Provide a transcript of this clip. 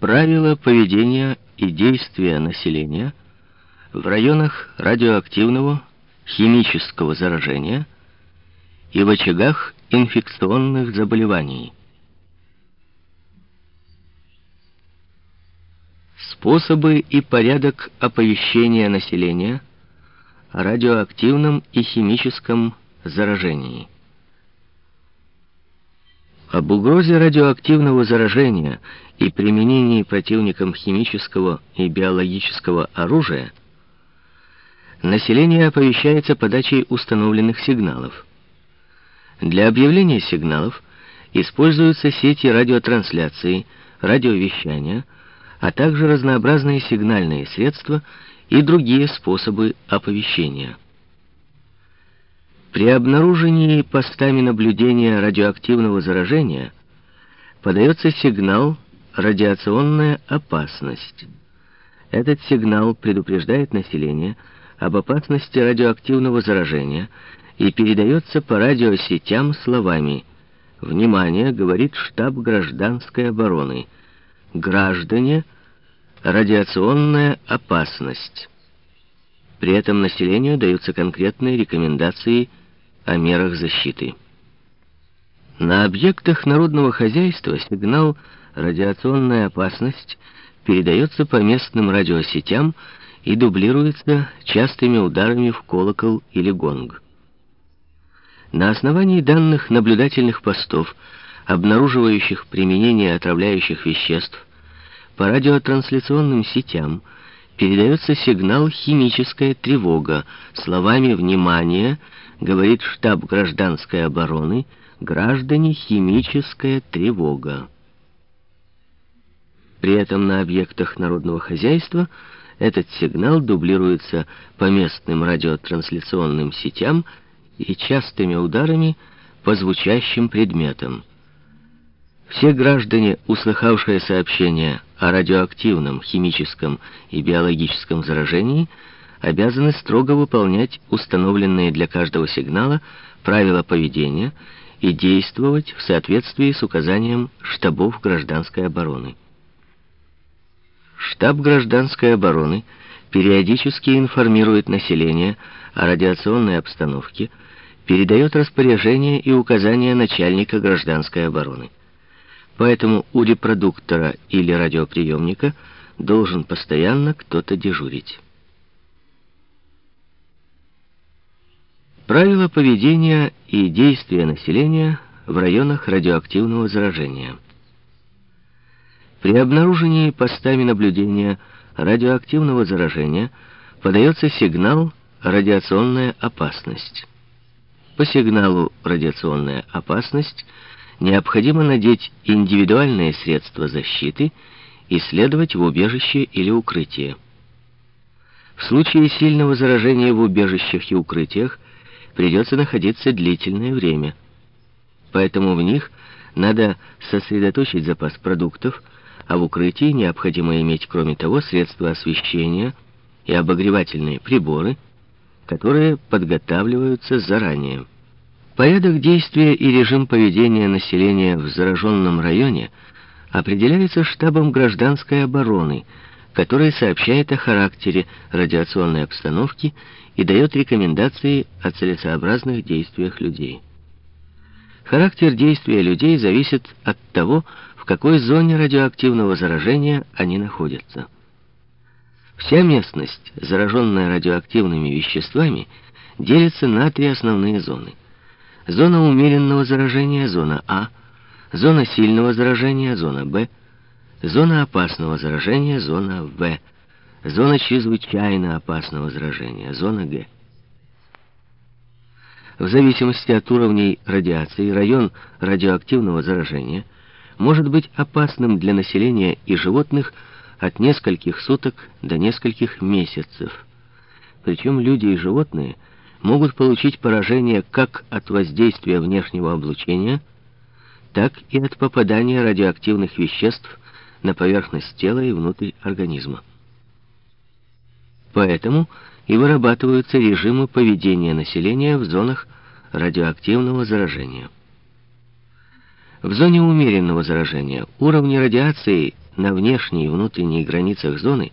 Правила поведения и действия населения в районах радиоактивного химического заражения и в очагах инфекционных заболеваний. Способы и порядок оповещения населения о радиоактивном и химическом заражении. Об угрозе радиоактивного заражения и применении противником химического и биологического оружия население оповещается подачей установленных сигналов. Для объявления сигналов используются сети радиотрансляции, радиовещания, а также разнообразные сигнальные средства и другие способы оповещения. При обнаружении постами наблюдения радиоактивного заражения подается сигнал «радиационная опасность». Этот сигнал предупреждает население об опасности радиоактивного заражения и передается по радиосетям словами «Внимание!» — говорит штаб гражданской обороны. «Граждане! Радиационная опасность!» При этом населению даются конкретные рекомендации о мерах защиты. На объектах народного хозяйства сигнал «радиационная опасность» передается по местным радиосетям и дублируется частыми ударами в колокол или гонг. На основании данных наблюдательных постов, обнаруживающих применение отравляющих веществ, по радиотрансляционным сетям передается сигнал «химическая тревога» словами «Внимание!» говорит штаб гражданской обороны, граждане химическая тревога. При этом на объектах народного хозяйства этот сигнал дублируется по местным радиотрансляционным сетям и частыми ударами по звучащим предметам. Все граждане, услыхавшие сообщение о радиоактивном, химическом и биологическом заражении, обязаны строго выполнять установленные для каждого сигнала правила поведения и действовать в соответствии с указанием штабов гражданской обороны. Штаб гражданской обороны периодически информирует население о радиационной обстановке, передает распоряжения и указания начальника гражданской обороны. Поэтому у репродуктора или радиоприемника должен постоянно кто-то дежурить. Правила поведения и действия населения в районах радиоактивного заражения. При обнаружении постами наблюдения радиоактивного заражения подается сигнал «радиационная опасность». По сигналу «радиационная опасность» необходимо надеть индивидуальные средства защиты и следовать в убежище или укрытие. В случае сильного заражения в убежищах и укрытиях придется находиться длительное время. Поэтому в них надо сосредоточить запас продуктов, а в укрытии необходимо иметь, кроме того, средства освещения и обогревательные приборы, которые подготавливаются заранее. Порядок действия и режим поведения населения в зараженном районе определяется штабом гражданской обороны, который сообщает о характере радиационной обстановки и дает рекомендации о целесообразных действиях людей. Характер действия людей зависит от того, в какой зоне радиоактивного заражения они находятся. Вся местность, зараженная радиоактивными веществами, делится на три основные зоны. Зона умеренного заражения, зона А, зона сильного заражения, зона Б, зона опасного заражения, зона В – Зона чрезвычайно опасного заражения, зона Г. В зависимости от уровней радиации, район радиоактивного заражения может быть опасным для населения и животных от нескольких суток до нескольких месяцев. Причем люди и животные могут получить поражение как от воздействия внешнего облучения, так и от попадания радиоактивных веществ на поверхность тела и внутрь организма. Поэтому и вырабатываются режимы поведения населения в зонах радиоактивного заражения. В зоне умеренного заражения уровни радиации на внешней и внутренней границах зоны